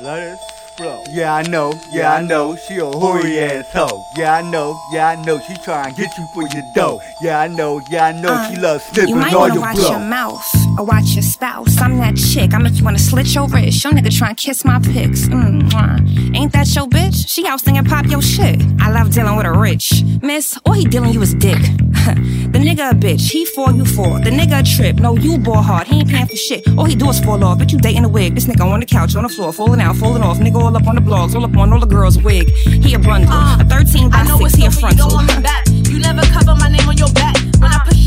Let it flow. Yeah, I know. Yeah, I know. She a hoary ass hoe. Yeah, I know. Yeah, I know. She trying to get you for your dough. Yeah, I know. Yeah, I know. she loves Uh, You might all wanna your watch your mouth or watch your spouse. I'm that chick. I make you wanna slit your wrist. Your nigga try and kiss my pics. Mm, mwah. Ain't that your bitch? She out singing pop your shit. I love dealing with a rich miss. All he dealing you is dick. the nigga a bitch. He for you for. The nigga a trip. No, you ball hard. He ain't paying for shit. All he do is fall off. But you dating a wig. This nigga on the couch, on the floor, falling out, falling off. Nigga all up on the blogs, all up on all the girls' wig. He a bundle. a 13 by I know 6, it's he a over, you frontal. don't want me back. You never cover my name on your back. When I push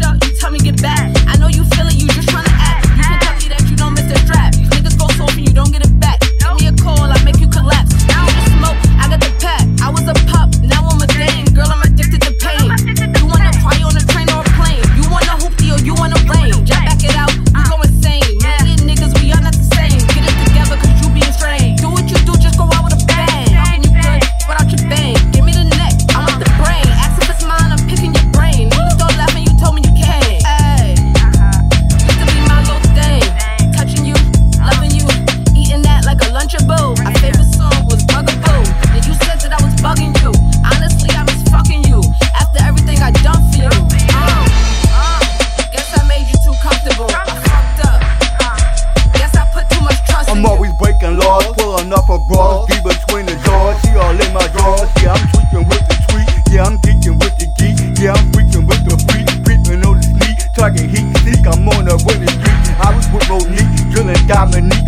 pulling up a bras, deep between the jaws. She all in my drawers. Yeah, I'm tweaking with the tweet. Yeah, I'm geeking with the geek. Yeah, I'm freaking with the freak. Creeping on the sneak. Talking heat seek. I'm on with the street. I was with Monique, drilling Dominique.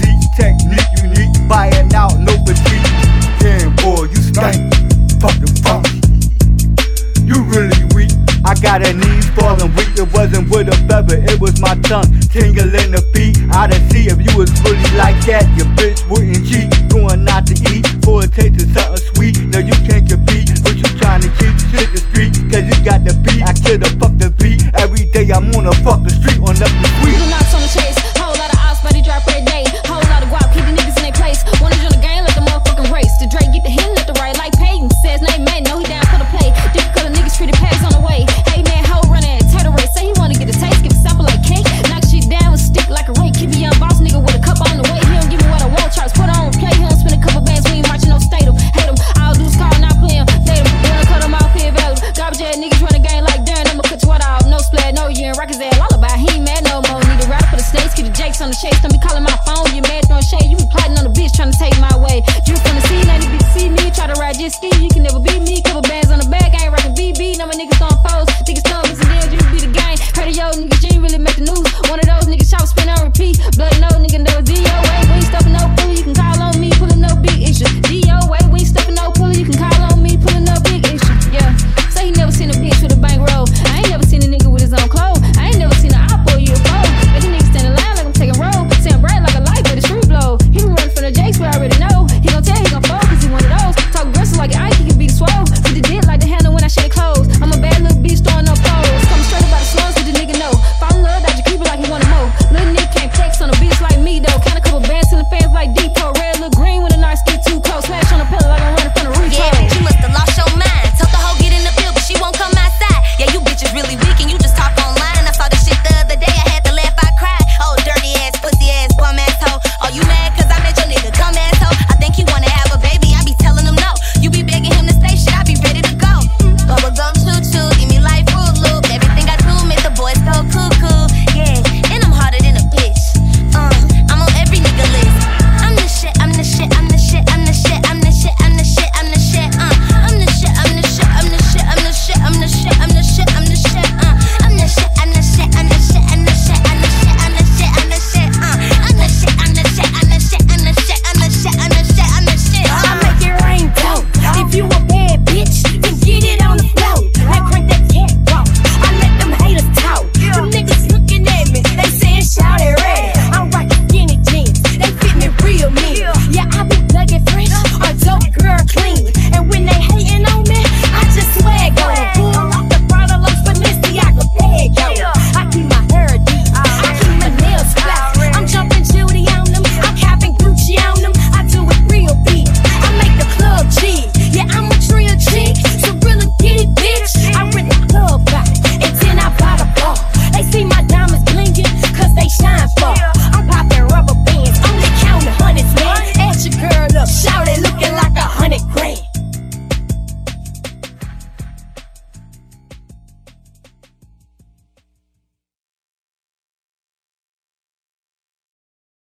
See technique unique. Buying out, tongue tingling the feet. I done see if you was really like that, your bitch wouldn't cheat. Going out to eat for a taste of something sweet. No, you can't compete, but you trying to cheat. shit the street. Cause you got the beat, I kill the fuck the beat. Every day I'm on the fucking street on the